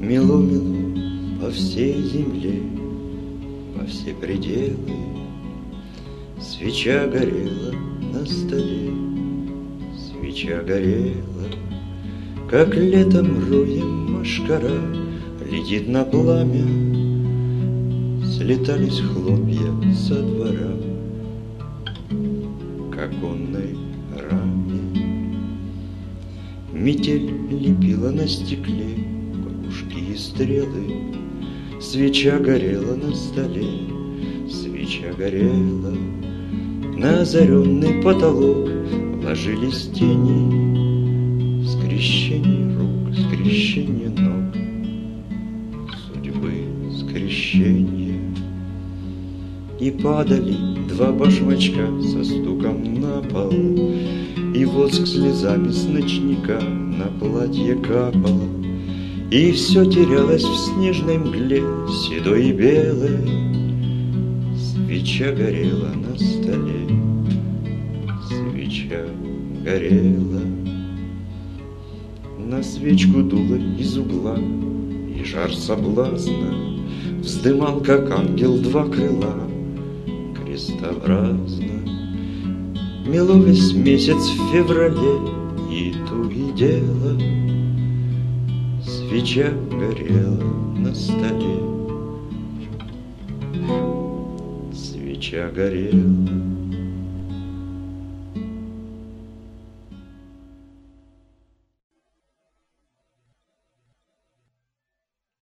Мело, мело по всей земле, по все пределы, Свеча горела на столе, свеча горела, Как летом руем машкара летит на пламя, Слетались хлопья со двора как оконной раме. Метель лепила на стекле Кружки и стрелы, Свеча горела на столе, Свеча горела, На озаренный потолок Ложились тени, Скрещение рук, скрещение ног, Судьбы скрещение. И падали два башмачка Со стуком на пол, воск слезами с ночника На платье капал. И все терялось в снежной мгле, Седой и белой. Свеча горела на столе, Свеча горела. На свечку дуло из угла, И жар соблазна Вздымал, как ангел, два крыла Крестообразно. Мело весь месяц в феврале, И ту и дело. Свеча горела на столе, Свеча горела